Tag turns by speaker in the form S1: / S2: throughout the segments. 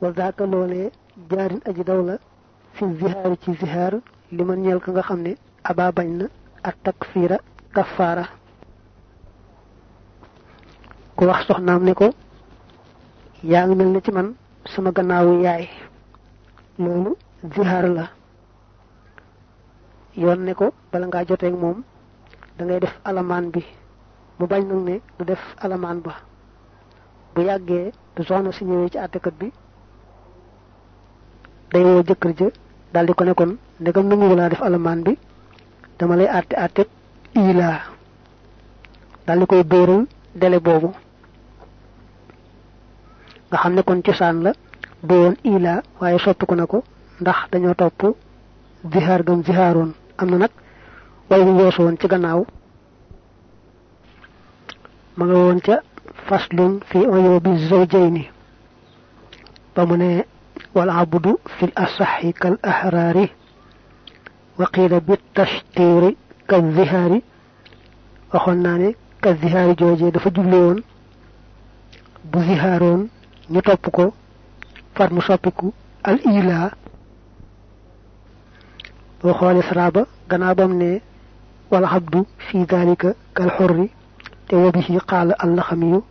S1: wa zaaka loolee jaarin aji daw la fi zihaari ci zihaar li man ñeel ka nga xam ne aba bañ na ak takfiira kafaara. ku wax soxnaam ne ko yaa ngi mel ne ci man sama gannaawu yaay. Loolu zihaar la. Yoon ne ko bala ngaa joteeg moom da ngay def alamaan bi. Mu bañ nag ne du def alamaan ba. Bu yàggee du soxna si ñëwee ci àttekat bi day woo jëkkër ja daal di ko ne kon nangu laa def alamaan bi dama lay ilaa daal di koy dóoral dele boobu. Nga xam ne kon cosaan la du woon ilaa waaye soppiku na ko ndax dañoo topp zihaar gam zihaaroon. Am na nag way bu weesu woon ci gannaaw. Ma nga woon ca faslun fi uyubi zawjayni. Ba mu ne والعبد في الأصح كالأحرار وقيل بالتشتير كالزهار وخلناني يعني كالزهار جوجي دفا جبليون بزهارون نتوبكو فارمشوبكو الإيلا وخول سرابة غنابم ني والعبد في ذلك كالحر. وبه قال اللخمي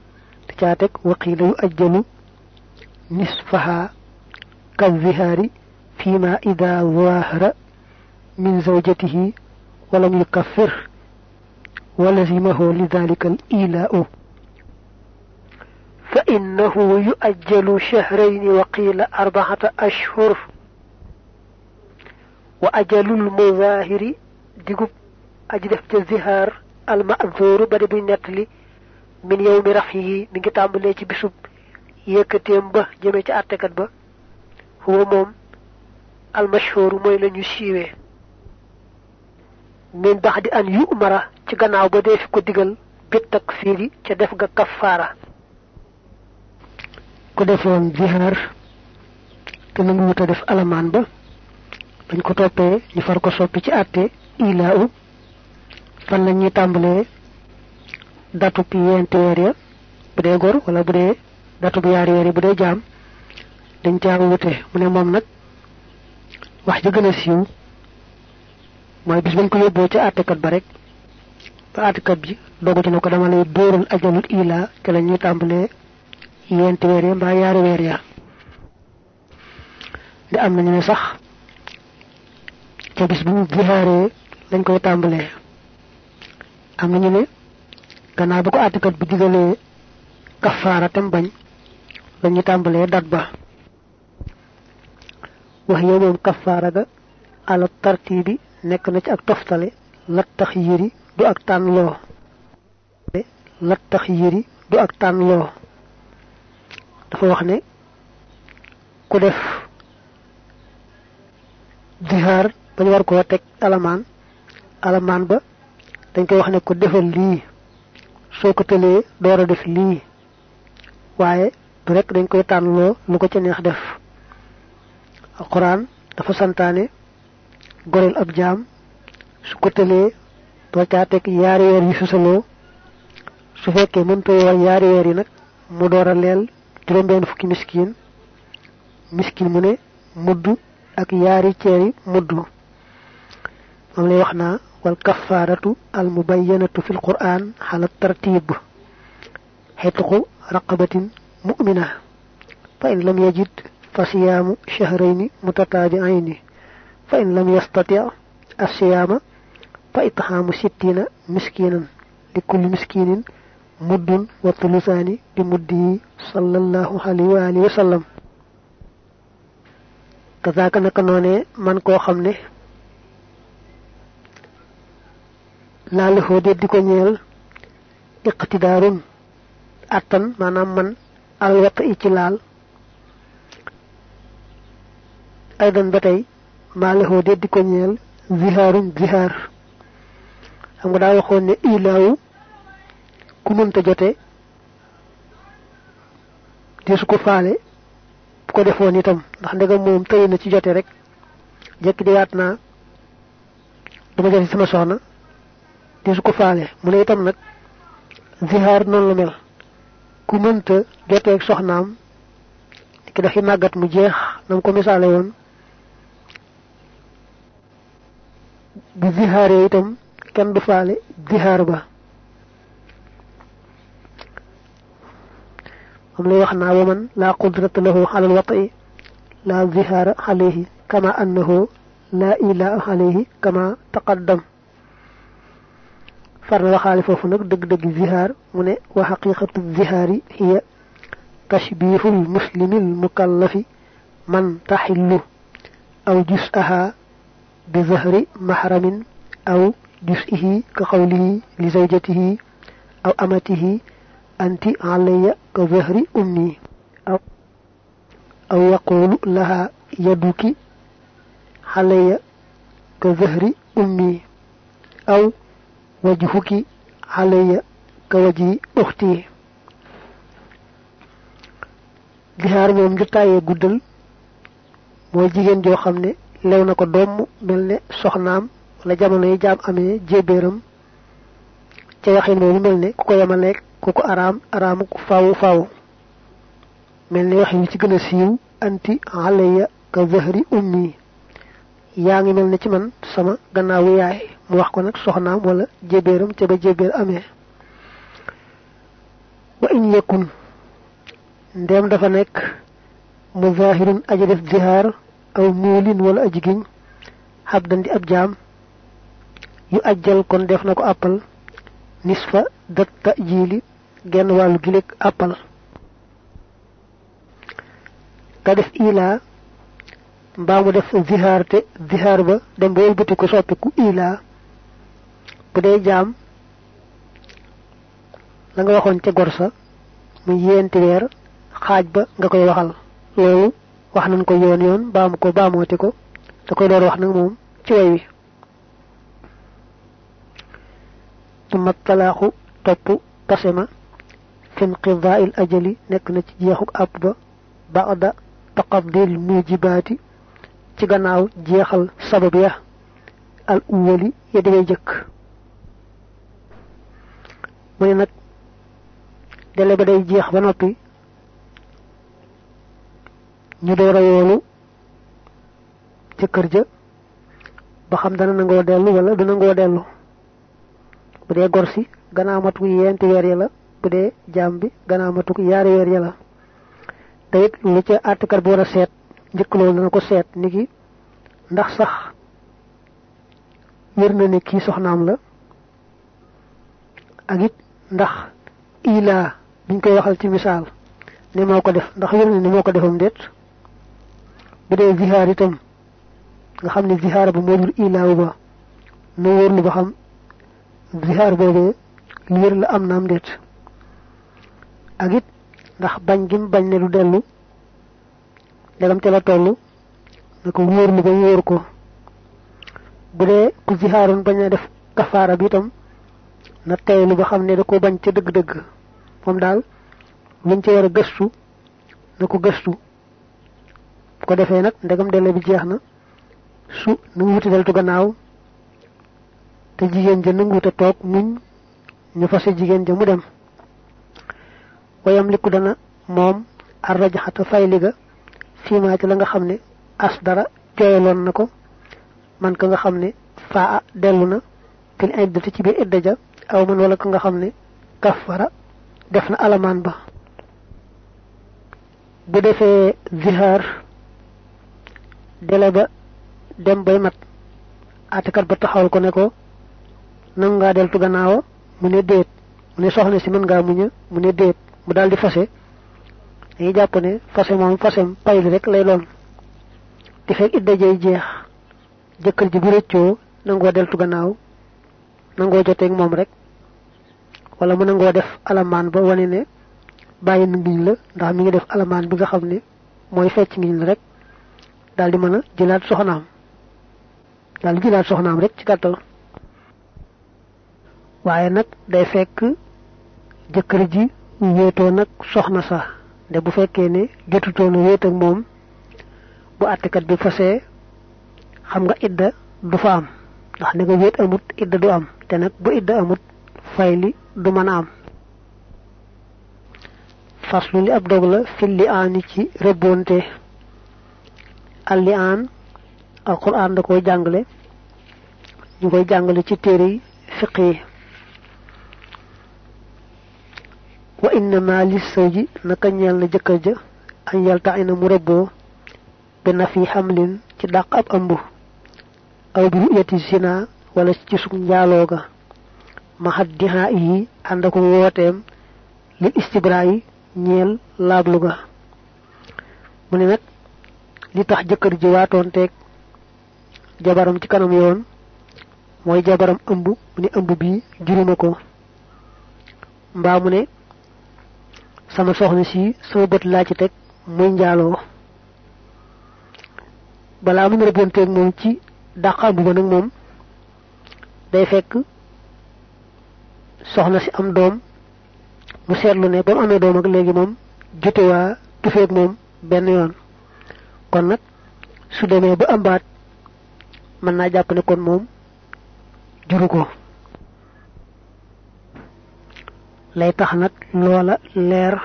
S1: تجاتك وقيل يؤجل نصفها كالظهار فيما إذا ظاهر من زوجته ولم يكفر ولزمه لذلك الإيلاء. فإنه يؤجل شهرين وقيل أربعة أشهر. وأجل المظاهر ديقب أجدف الزهار المأذور بدي بنتلي من يوم رفعه من كتاب ليتي بسب يكتيم به جميع أتكت به huwa moom almashhur mooy la ñu siiwee min bax di an yu ci gannaaw ba dee ko digal bit takfiiri ca def ga kafaara. Ku defoon zihaar te nangu wuta def alamaan ba dañ ko toppee ñu far ko soppi ci fan datub yenti weer ya bu gor wala bu dee datub yaari weer ya bu dañ caa wute mu ne moom nag wax ji gën a siiw mooy bis bañ ko yóbboo ca àttekat ba rek ba àttekat bi dogu ci ne ko dama lay dóoral ajalul ilaa te la ñuy tàmbalee yenti weer ya mbaa yaari ya. Di am nañu sax ca bis bu mu zihaaree lañ koy tàmbalee. Am nañu ne gannaaw ba ko àttekat bi digalee kafaara tam bañ la ñuy tàmbalee dat ba wax yow moom kafaara ga ala tartibi nekk na ci ak toftale lat tax yëri du ak tànn loo lat tax yëri du ak tànn loo dafa wax ne ku def zihaar bañ war koo teg alamaan alamaan ba dañ koy wax ne ko defal lii soo ko tëlee door a def lii waaye du rek dañ koy tànn loo lu ko ca neex def القران دافا سانتاني غورل اب جام سوكوتلي تو تاتك يار يار يوسلو سو فكي مونتو يوا يار يار نك مو دوراليل جيرم بين فكي مسكين مسكين موني مدو اك ياري تيري مدو مام لي وخنا والكفاره المبينه في القران على الترتيب حيث رقبه مؤمنه فان لم يجد فصيام شهرين متتابعين فإن لم يستطع الصيام فإطعام ستين مسكينا لكل مسكين مد وثلثان بمده صلى الله عليه وآله وسلم كذاك نكنوني من كو خمني لا له دي ديكو ñeel اقتدار atan manam man al wat ci laal aydan ba tey? Maalexoo de di ko ñeel zihaarum zihaar xam nga daa waxoon ne ilaawu ku mënta jote desu ko faale bu ko defoon itam. Ndax ndegam moom tëy na ci jote rek. Jekki di waat naa dama jote sama soxna desu ko faale. Mu ne itam nag zihaar la mel. Ku mënta joteeg soxnaam ki dafi màggat mu jeex nam ko misaale woon bu zihaaree itam kenn du faale zihaar ba am lay wax naa wa man laa qudrata lahu ala alwati la zihaara alayhi kama annahu la ilaa alayhi kama taqaddam far na waxaale foofu nag dëgg-dëgg zihaar mu ne wa xaqiqatu zihaari hiya tashbihu lmuslimi almukallafi man taxillu aw jusaha bi zahri mahramin aw jusihi ka qawlihi li zawjatihi aw amatihi anti alayya ka zahri ummi aw aw yaqulu laha yaduki alayya ka zahri ummi aw wajhuki alayya ka wajhi ukhti zihaar moom ju tàyyee guddal mooy jigéen joo xam ne lew na ko doom mel ne wala jamono yi jaam amee jébéeram. Ca waxin moomu mel ne ku ko yemaleeg ku ko araam araamu faawu faawu ci siiw anti alayya ka zahri ummi. Yaa ngi ci man sama gannaawu yaay. Mu wax ko nag soxnaam wala jébéeram ca ba jébéer amee. Wa in yakun ndéem dafa nekk mu zahirun aji def aw muulin wala aji giñ xabdan di ab jaam yu ajjal kon def na ko nisfa dat tajili genn wàllu giléeg àppal nga def ilaa mbaa mu def zihaar te zihaar ba dem ba wëlbati ko soppiku ilaa bu dee jaam la nga waxoon ca gor sa mu yéenti weer xaaj ba nga koy waxal. Loolu wax nañ ko yoon yoon baamu ko baamooti ko da koy door wax nag moom ci way wi. Summa talaaxu topp pasema fin qidaa'il ajali nekk na ci jeexuk àpp ba ba'da taqaddil mujibaati ci gannaaw jeexal sabab ya al uwali ya way jëkk. Mu ne nag dele ba day jeex ba noppi ñu door a yoolu ca kër ja ba xam dana nangoo dellu wala du nangoo dellu. bu dee gor si gannaaw matu yeenti weer ya la bu dee jaam bi gannaaw matu yaari weer ya la. te it lu ca àttekat bi war a seet njëkk loolu dana ko seet ni ki ndax sax wér na ne kii soxnaam la ak it ndax ilaa biñ koy waxal ci misaal moo ko def ndax wér na moo ko defam déet bu dee zihaar itam nga xam ne zihaar ba moo jur ilaawu ba nu wóorlu ba xam zihaar boobee lu wér la am naam déet. ak it ndax bañ gi mu bañ ne du dellu ndegam ca la toll na ko wóorlu ba wóor ko. bu ku zihaaroon bañ def bi itam na teylu ba xam da ko bañ ca dëgg-dëgg ko defee nag ndegam dele bi su nu wuti deltu gannaaw te jigéen ja nanguwute toog muñ ñu fase jigéen ja mu dem. Wayam liku dana moom ar rajaxata fayli ga ci la nga as dara jooyaloon ko man nga xam ne faa dellu na fil iddati ci biir aw man wala ka nga xam kafara def na alamaan ba. Bu dele ba dem bay mat. Àttekat ba taxawal ko ne ko nangu ngaa deltu gannaawa mu ne déet. Mu ne soxna si mën ngaa muña mu ne mu di fase. Dañuy ne fase moom fasem payli rek lay doon. Di fekk idda jay jeex. Jëkkër ji bu rëccoo nangoo deltu gannaaw nangoo joteeg moom rek. Wala mu def alamaan ba wane ne bàyyi ngiñ la ndax mi ngi def alamaan bi nga xam ne mooy fecc ngiñ la rek daal di mën a jëlaat soxnaam daal di jëlaat soxnaam rek ci gàttal. Waaye nag day fekk jëkkër ji wéetoo nag soxna sa. De bu fekkee ne jotutoon a wéet ak moom bu àttekat bi fasee xam nga idda du fa am. Ndax nga wéet amut idda du am. Te nag bu idda amut fay li du mën a am. Faslu li ab dog la fil li aani ci rëbbonte al li aan alquran da koy jàngale ñu koy jàngale ci téere yi. Wa innama li sawji naka ñeel na ja an yalta ina mu rëbboo bi na fi xamlin ci dàq ab ëmb aw bi ru'yati zina wala ci suk njaaloo ga. Ma xaddihaa yi ànd ak wooteem li istibra yi ñeel li tax jëkkër ji waatoon teeg jabaram ci kanam yoon. Mooy jabaram ëmb mu ne ëmb bi juruma ko. Mbaa mu ne sama soxna si sama bët laa ci teg muy njaaloo. Balaa mu rëbbanteeg moom ci dàq ëmb ba nag moom day fekk soxna si am doom. Mu seetlu ne ba mu doom ak léegi moom tufeeg moom benn yoon kon nag su demee ba ëmbaat mën naa jàpp ne kon moom juru ko. Lay tax nag loola leer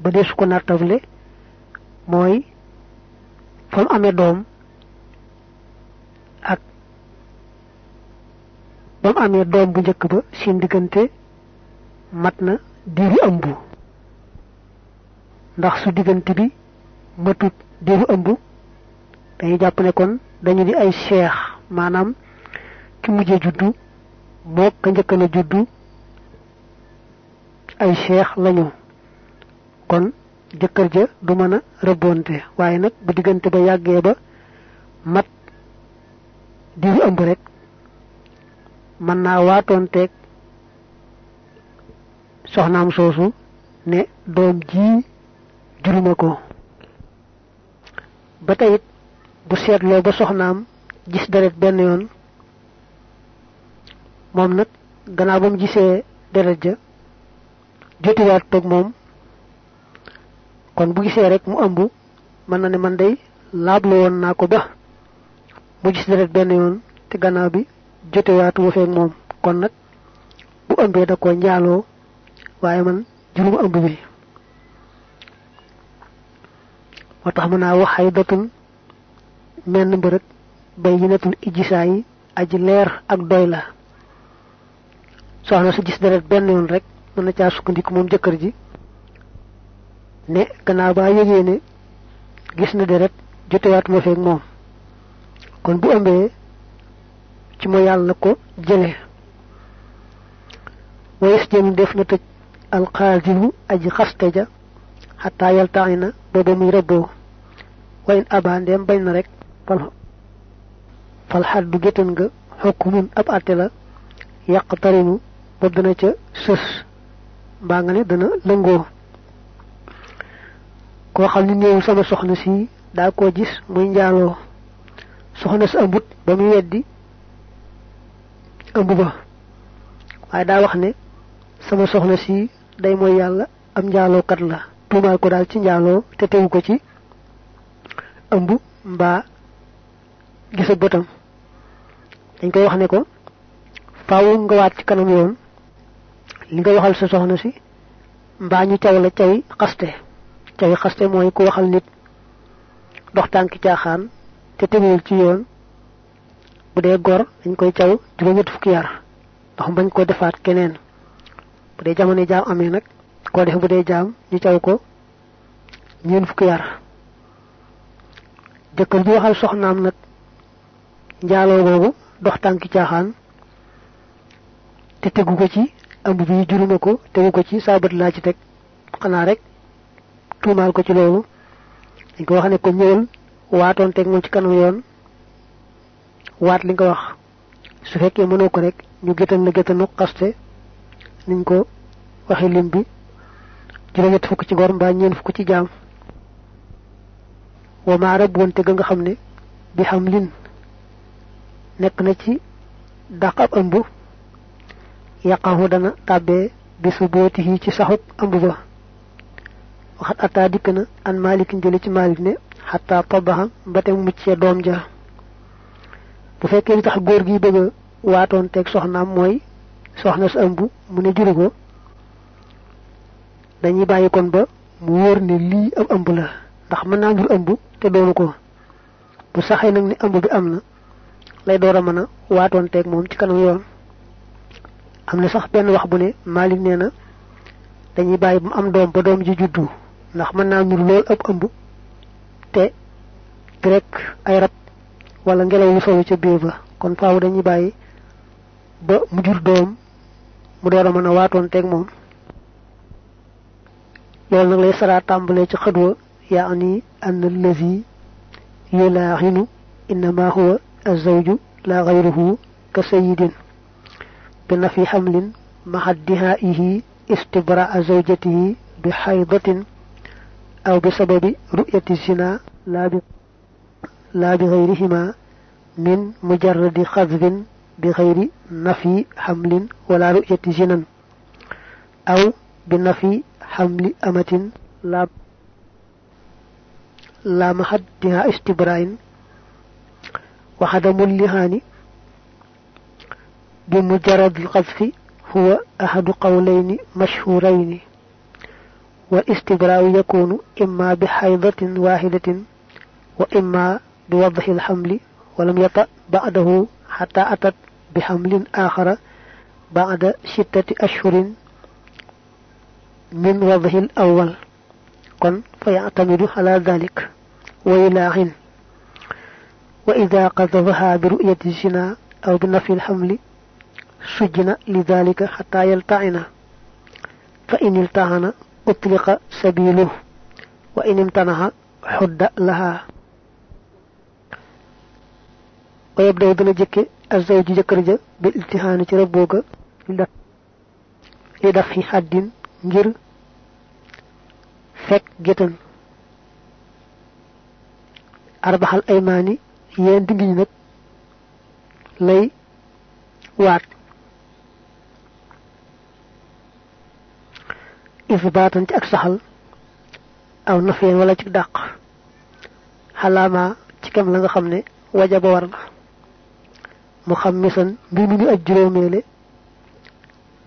S1: ba dee su ko nattable mooy fa mu amee ak ba mu amee doom bu njëkk ba seen diggante mat na diiru ëmb. Ndax su diggante bi matut diiru ëmb dañuy jàpp ne kon dañu di ay seex maanaam ki mujjee juddu moo ka njëkk na juddu ay seex lañu. Kon jëkkër ja du mën a rëbbonte waaye nag bu diggante ba yàggee ba mat diiru ëmb rek mën naa waatoonteeg soxnaam soosu ne doom ji juruma ko ba tey it bu seetloo ba soxnaam gis deret benn yoon moom nag gannaaw ba mu gisee deret ja jotiwaat toog moom. Kon bu gisee rek mu ëmb mën na ne man day laablu woon naa ko ba mu gis deret benn yoon te gannaaw bi jotewaatu ma feeg moom. Kon nag bu ëmbee da ko njaaloo waaye man juruma ëmb bi moo tax mën naa wax ay dotun menn mbërëg bay yinatul ijjisaa yi aji leer ak doy la. soxna su gis deret benn yoon rek mën na caa sukkandiku moom jëkkër ji ne gannaaw baa yëgee ne gis na deret jotewaat ma moom. kon bu ëmbee ci ma yàlla ko jële. wayes jënu def na tëj alxaasibu aji xaste ja xataa yaltaani na booba muy rëbboo wayin abandeem bañ na rek fal fal xaddu géttan nga xokkumun ab àtte la yàq tarinu ba dana ca sës. Mbaa nga ne dana lëngoo. Koo xam ni sama soxna si daa koo gis muy njaaloo. Soxna si ëmbut ba muy weddi ba. Wax ne sama soxna si day mooy am njaalookat la tuumaal ko daal ci njaaloo te tegu ko ci ëmb mbaa gisa bëtam. Dañ koy wax ne ko faaw nga waat ci kanam yoon. Li nga waxal sa soxna si mbaa ñu caw la cawi xaste. Cawi xaste mooy ku waxal nit dox tànki caaxaan te teguwul ci yoon. Bu dee gor dañ koy caw juróom-ñett fukki yar ndax bañ ko defaat keneen. Bu dee jamono jaam amee nag koo def bu dee jaam ñu caw ko ñeen fukki yar. Jëkkër bi waxal soxnaam nag njaaloo boobu dox tànki caaxaan te tegu ko ci ëmb bi juruma ko tegu ko ci saa bët laa ci teg xanaa rek tuumaal ko ci loolu. Dañ ko wax ne ko ñëwal waatoon teg moom ci kanam yoon waat li nga wax. Su fekkee mënoo ko rek ñu la gétanu xaste niñ ko waxe lim juróom-ñett fukk ci ngor mbaa ñeen fukk ci jaam. Wa maa rab wonte ga nga xam ne bi xam lin nekk na ci dàq ab ëmb. Yàqahu dana tàbbee bi su bootihi ci saxub ëmb ba. Waxat ataa dikk an malikin jële ci malik ne xataa tabaxa mbate muccee doom ja. Bu fekkee li tax góor gi bëgg waatoon teeg soxnaam mooy soxna sa ëmb mu ne ko dañuy bàyyi kon ba mu wóor ne lii ab ëmb la ndax mën naa jur ëmb te doonu ko bu saxee nag ni ëmb bi am na lay door a mën a waatoon teeg moom ci kanam yoon. Am na sax benn wax bu ne Malik nee na dañuy bu am doom ba doom ji juddu ndax mën naa lool ab ëmb te rek ay rab wala ngelaw yu solu ca biir ba. Kon faaw dañuy bàyyi ba mu jur doom mu door a mën a waatoon loolu nag lay saraa tàmbalee ci xëdwa. Yaani an allazi yulaaxinu innama huwa azawju la gayruhu ka sayidin bi nafi xamlin maxa dihaihi istibraa zawjatihi bi xaydatin aw bi sababi ru'yati zina laa bi laa bi gayrihima min mujarradi xadbin bi gayri nafi xamlin wala ru'yati zinan. Aw bi nafi حمل أمة لا لا محدها استبراء وعدم اللهان بمجرد القذف هو أحد قولين مشهورين والاستبراء يكون إما بحيضة واحدة وإما بوضع الحمل ولم يطأ بعده حتى أتت بحمل آخر بعد ستة أشهر من وضح الأول كن فيعتمد على ذلك ويلاعن وإذا قذفها برؤية الزنا أو بنفي الحمل سجن لذلك حتى يلتعن فإن التعن أطلق سبيله وإن امتنع حد لها ويبدأ دنا جكي الزوج جكرجا بالالتهان ci rabboga li daf fi haddin ngir fekk gétan arbaxal aymaani yeen dingi nag lay waat. Isbaatan ci ak saxal aw nafeen wala ci dàq. Xalaama ci kem la nga xam ne waja ba war na. Mu xam mi ñu aj juróomeele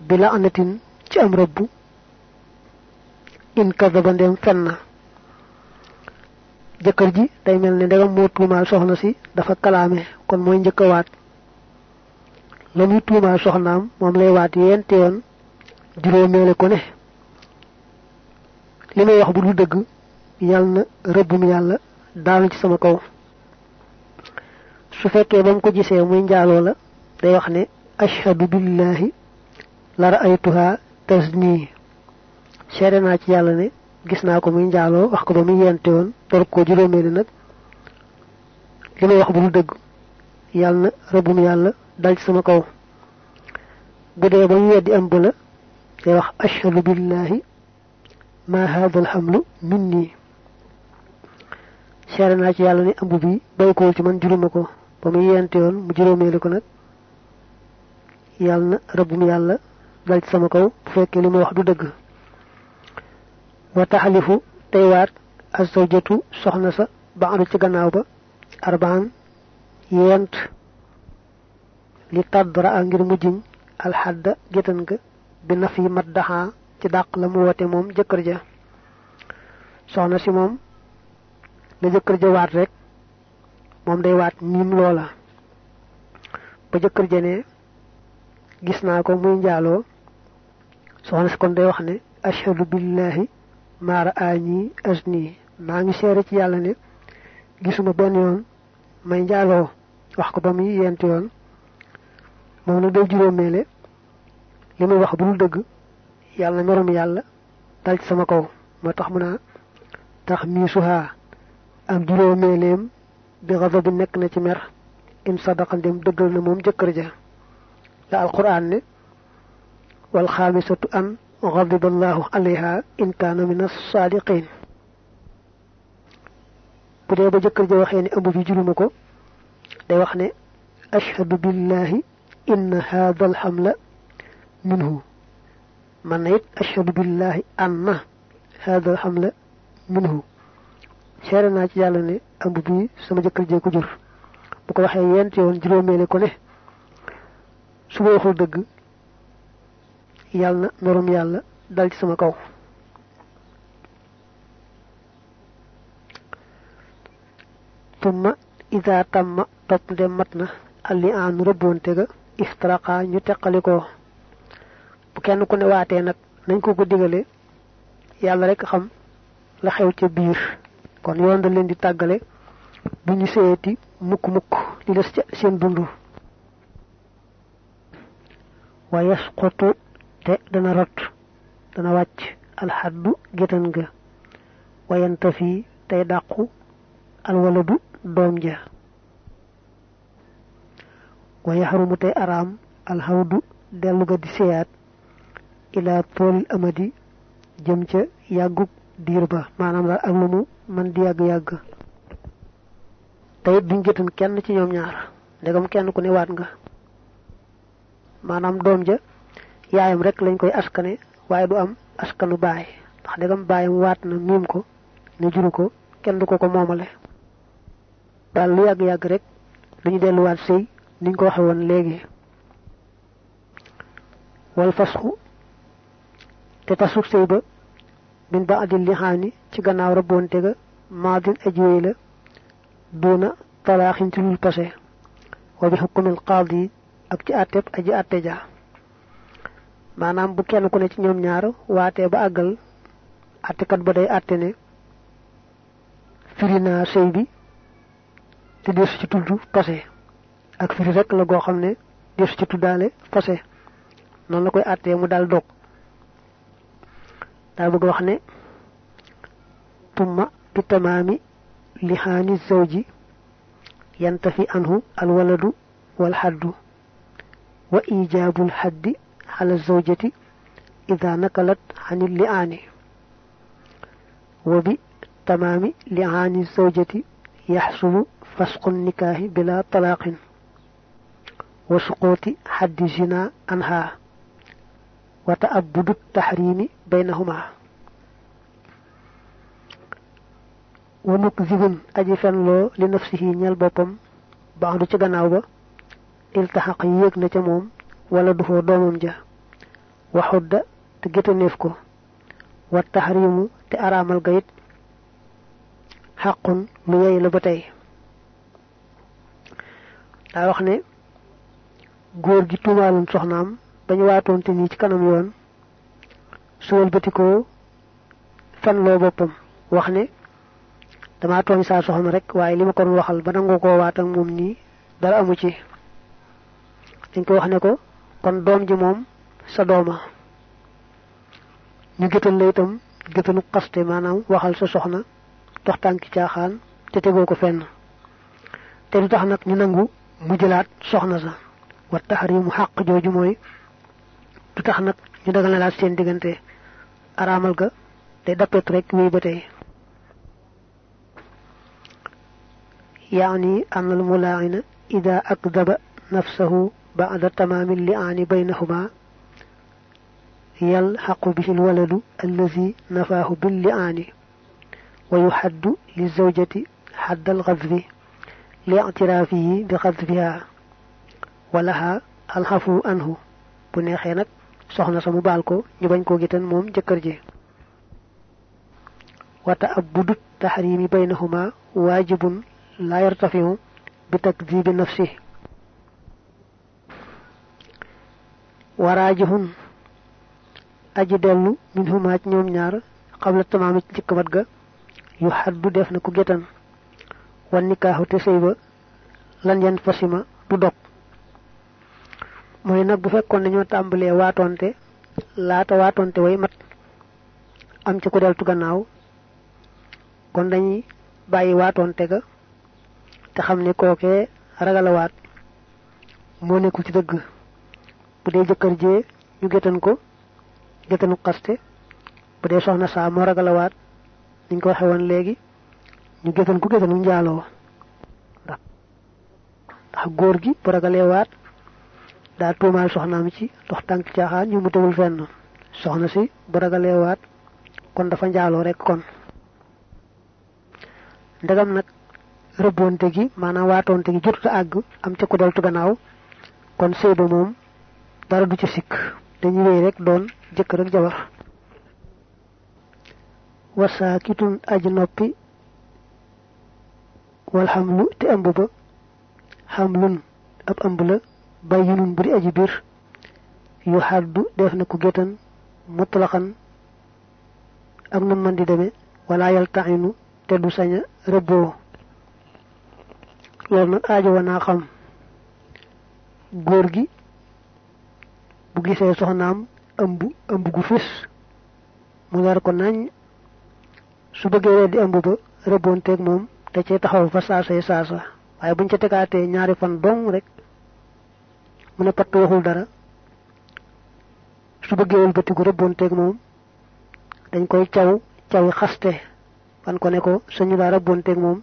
S1: bi la anatin ci am rëbb in kadaba ndem fen na jëkkër ji day mel ne ndegam moo tuumaal soxna si dafa kalaame kon mooy njëkk waat la muy tuumaal soxnaam moom lay waat yente yoon juróomeele ko ne li may wax bu dul dëgg yàlla na rëbbum yàlla daanu ci sama kaw su fekkee ba mu ko gisee muy njaaloo la day wax ne ashhadu billahi la ra'aytuha tasni seede naa ci yàlla ne gis naa ko muy njaaloo wax ko ba muy yente woon door ko juróomeeli nag li may wax bu dul dëgg yàlla na rëbbum yàlla dal ci sama kaw bu dee ba mu weddi am ba la day wax ashhadu billahi ma hada alhamlu minni seere naa ci yàlla ne ëmb bi bay ko ci man juruma ko ba muy yente yoon mu juróomeeli ko nag yàlla na rëbbum yàlla dal ci sama kaw bu fekkee li ma wax du dëgg wa taxalifu tey waat azawjatu soxna sa ba adu ci gannaaw ba arbaan yent. Li tàddara a ngir mujjiñ alxadda gétan ga bi na fi maddaxaa ci dàq la mu woote moom jëkkër ja. Soxna si moom la jëkkër ja waat rek moom day waat miim loola. Ba jëkkër ja ne gis naa ko muy njaaloo. Soxna si kon day wax ne ashhadu billahi maara añi asni maa ngi seere ci yàlla ne gisuma benn yoon. May njaaloo wax ko ba muy yent yoon. Moom nag day juróomeele. Li wax bu dul merum yàlla dal ci sama kaw. Moo tax mu naa tax miisuhaa ak juróomeeleem bi xasa bi nekk na ci mer. In sadaqa ndem dëggal na jëkkër ja. La alquran ne wal xaamisatu an غضب الله عليها إن كان من الصادقين budé ba jëkkër ja waxé ni ëmb bi juruma ko day wax ne ashhadu billahi inna hadha alhamla minhu man it ashhadu billahi anna hadha alhamla minhu xéré na ci yàlla ne ëmb bi sama jëkkër jee ko jur bu ko waxee yent yoon juróomeele ko ne su ma waxul dëgg yàlla norom yàlla dal ci sama kaw. Tumma ida tamma topp de mat na alli aan rëbbonte ga iftaraqa ñu teqalikoo bu kenn ku ne waatee nag nañ ko ko digale yàlla rek xam la xew ca biir. Kon yoon leen di bu ñu mukk mukk li seen wa yasqutu te dana rot dana wàcc alxaddu gétan ga. Wayanta fi tey dàqu alwaladu doom ja. Wa yaxrumu tey araam alxawdu dellu ga di seyaat ila toolil amadi jëm ca yàggug diir ba. Maanaam daal ak lu mu man di yàgg yàgg tayit duñ gétan kenn ci ñoom ñaar. Ndegam kenn ku ne waat nga. Maanaam doom ja yaayam rek lañ koy askane waaye du am askanu baay. Ndax ndegam baayam waat na miim ko ne juru ko kenn du ko ko moomale. Daal lu yàgg yàgg rek duñu delluwaat sëy niñ ko waxe woon léegi. Wal fasxu te tasuk sëy ba min ba adil lixaani ci gannaaw rabboonte ga maadin ajiwéy la duuna talaaxin ci lul pase. Wa bi xukkumil qaadi ak ci àtteeb aji àtte ja maanaam bu kenn ku ne ci ñoom ñaar waatee ba àggal àttekat ba day àtte ne firi naa sëy bi te deesu ci tudd pase ak firi rek la goo xam ne ci tuddaale pase noonu la koy àttee mu daal dog daa bëgg wax ne tumma bi tamaami lixaani zawji yantafi anhu alwaladu walxaddu wa ijaabul على الزوجة إذا نقلت عن اللعان وبتمام لعان الزوجة يحصل فسق النكاه بلا طلاق وسقوط حد الزنا عنها وتأبد التحريم بينهما. ومكذب أجي فنلو لنفسه نيال بوبم بعد تغناوبا إلتحق يك نتا موم wala du foo doomam ja waxudda te gétaneef ko wa taxriimu te araamal ga it xaqun lu yey la ba tey daa wax ne góor gi tuumaaloon soxnaam bañu waatoonte nii ci kanam yoon su wëlbatikoo fenloo boppam wax ne dama tooñ saa soxna rek waaye li ma ko waxal ba nangoo koo waat ak moom nii dara amu ci dañ ko wax ne ko kon doom ji moom sa dooma ñu gétal la itam gétalu xaste maanaam waxal sa soxna dox tànki caaxaan te tegoo ko fenn te du tax nag ñu nangu mu jëlaat soxna sa wa taxarimu xàq jooju mooy du tax nag ñu dagal na laat seen diggante araamal ga te dappetu rek wéy ba tey يعني أن الملاعن إذا أكذب نفسه بعد تمام اللعان بينهما يلحق به الولد الذي نفاه باللعان ويحد للزوجة حد الغذب لاعترافه بغذبها ولها الحفو عنه. Baal ko ñu bañ koo gitan moom jëkkër ji. Wata ab budut taxrimi baynahuma waajibun لا يرتفع بتكذيب نفسه waraajihun. Aji dellu min huma ci ñoom ñaar qabla tamaam ci jëkk mat ga yu xaddu def na ku getan. Wan nikaaxu te sëy ba lan yan fasima du bu laata waatonte way mat am ci ku deltu gannaaw kon dañuy bàyyi waatonte ga te xam ne kookee ragalawaat moo ci bu dee jëkkër jee ñu gétan ko gétanu xaste bu dee soxna saa moo ragalawaat niñ ko waxe woon léegi ñu gétan ko gétanu njaaloo ndax ndax góor gi bu ragalee waat daa tuumaal soxnaam ci dox tànk caaxaan ñu mu tegul fenn. Soxna si bu ragalee waat kon dafa njaaloo rek kon. Ndegam nag rëbbonte gi maanaam waatoonte gi jotut a àgg am ca ko deltu gannaaw. Kon sëy ba moom dara du ci sikk dañuy wéy rek doon jëkkër ak jabar. Wasaakitun aji noppi wal hamlu te ëmb ba. Hamlun ab ëmb la bayyinun buri aji bir yu haddu def na ko getan mutlaqan ak nu man di demé wala yalta'inu te du saña rebo loolu nag aajo wana xam. Góor gi bu gisee soxnaam ëmb ëmb gu fis mu leer ko nañ su bëggee di ëmb ba rëbboonteeg moom da cee taxaw fa saasay saasa. Waaye buñ ca tegaatee ñaari fan dong rek mu ne patt waxul dara. Su bëggee wëlbatiku rëbboonteeg moom dañ koy caw cawi xaste. Fan ko ne ko suñu daa rëbboonteeg moom.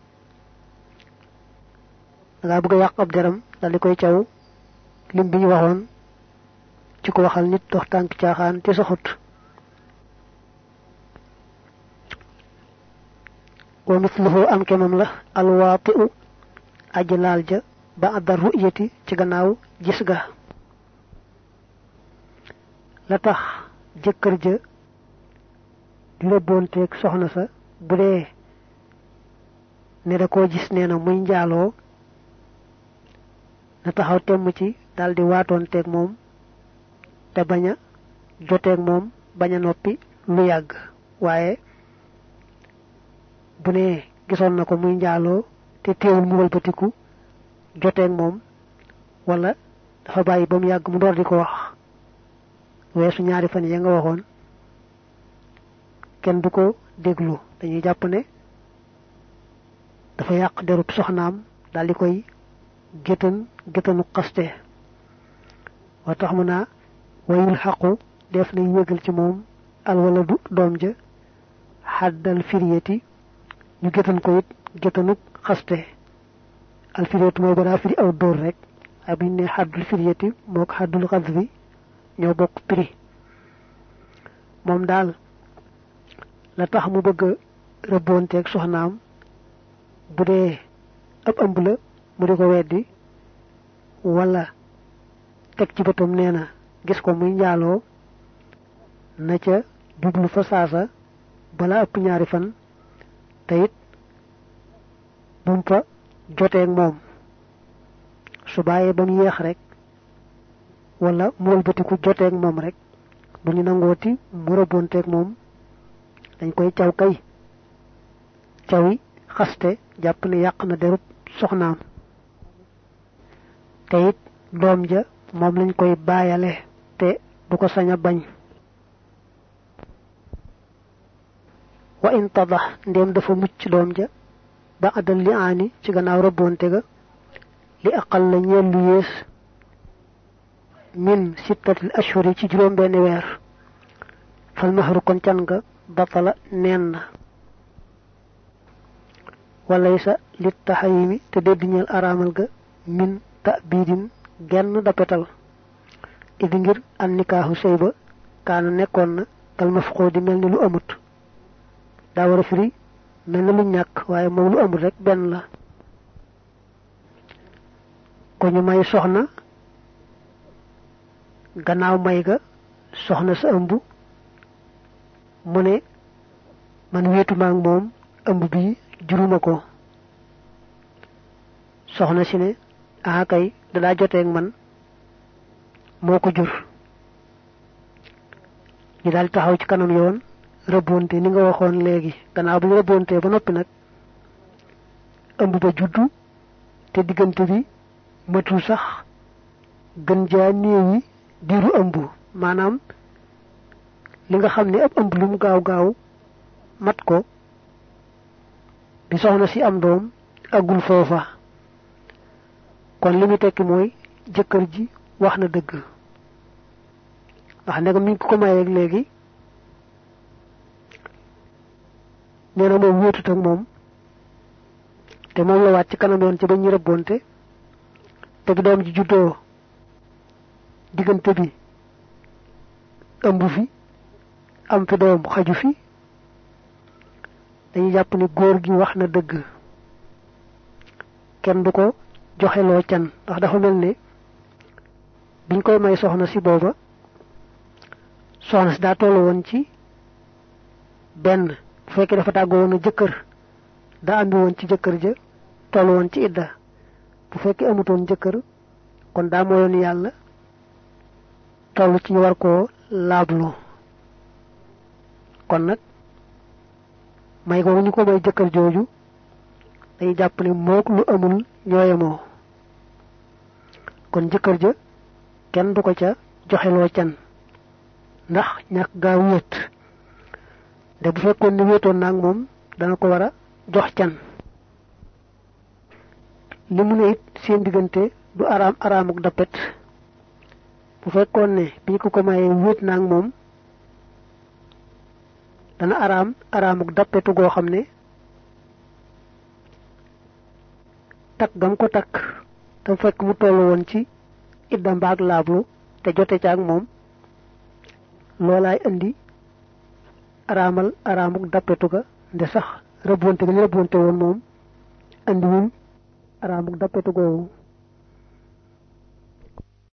S1: Da ngaa bëgg a yàq ab dal di koy caw. Lim bi ñu ci ko waxal nit dox tànk caaxaan ci saxut. Wa mithluhu am kemam la alwaati'u aji laal ja ba'da ru'yati ci gannaaw gis ga. La tax jëkkër ja di rëbboonteeg soxna sa bu dee ne da koo gis nee na muy njaaloo na taxaw temm ci daldi waatoonteeg moom te bañ a joteeg moom bañ a noppi lu yàgg. Waaye bu ne gisoon na ko muy njaaloo te teewul mu walbatiku joteeg moom wala dafa bàyyi ba mu yàgg mu door di ko wax. Ñaari fan ya nga waxoon kenn du ko déglu. Dañuy jàpp ne dafa yàq derub soxnaam daal di koy gétan gétanu xaste. Wa tax ويلحق دفن يوغل تموم الولد دومجا حد الفريتي يجتن قويت جتن خسته الفريت مو برا فري أو دور ريك أبين حد الفريتي موك حد الغذبي نيوبوك بري موم دال لا تحمو بغ ربون تيك سوحنام بوده أب أمبلا مريكو ويدي. ولا تكتبتم نينا. Gis ko muy njaaloo na ca jublu fa saasa bala ëpp ñaari fan te it bum fa joteeg moom. Su bàyyee ba mu yéex rek wala mu wëlbatiku joteeg moom rek bu ñu nangooti mu rëbboonteeg moom dañ koy caw kay. Cawi xaste jàpp ne yàq na derub soxnaam. Te it doom ja moom lañ koy te du ko sañ a bañ. Wa in tadax ndéem dafa mucc doom ja ba adal li aani ci gannaaw rëbboonte ga li aqal la ñeel lu yées min sittatil ashhuri ci juróom benn weer. Fal mahru kon can nga batala neen na. Walaysa li taxayimi te dédd ñeel araamal ga min ta'bidin genn dapetal idi ngir an nikaahu sëy ba kaana na kal mafqoo di mel lu amut. Daa war firi mel na lu ñàkk waaye moom lu amut rek benn la. Ko ñu may soxna gannaaw may ga soxna sa ëmb mu ne man wéetuma ak bi juruma ko. Soxna si ne ah kay dadaa joteeg man moo ko jur. Ñu daal taxaw ci kanam yoon rëbbonte ni nga waxoon léegi. Gannaaw bu ñu rëbbonte ba noppi nag ëmb ba juddu te diggante bi matul sax gën jaa ëmb. Li nga ab ëmb lu mu gaaw gaaw mat ko bi soxna si am doom agul foofa. Kon li tekki mooy ji ndax ndegam mi ko mayeeg léegi nee na moom wéetut ak moom te moom la waat ci kanam yoon ci ba ñu rëbbonte te bi doom ji juddoo diggante bi ëmb fi am fi doom xaju fi dañuy jàpp ni góor gi wax na dëgg kenn du ko joxeloo can ndax dafa mel ne biñ koy may soxna si soxna si daa tollu woon ci benn bu fekkee dafa tàggoo woon jëkkër daa ambi woon ci jëkkër ja toll woon ci idda bu fekkee amutoon jëkkër kon daa mooyoon yàlla toll ci war koo laablu kon nag may googu ñu ko may jëkkër jooju day jàpp ne mook lu amul ñooyemoo kon jëkkër ja kenn du ko ca joxeloo can ndax ñàkk gaa wéet de bu fekkoon ne wéetoon naag moom dana ko war a jox can. Li mu ne it seen diggante du araam araamuk dappet bu fekkoon ne bi ko ko mayee wéet naag moom dana araam araamuk dappetu goo xam ne takk gam ko takk te fekk mu toll woon ci idda mbaag laablu te jote ca ak moom loolaay indi araamal araamuk dappetu ga nde sax rëbbonte ga ñu rëbbonte woon moom andi wul araamuk dappetu googu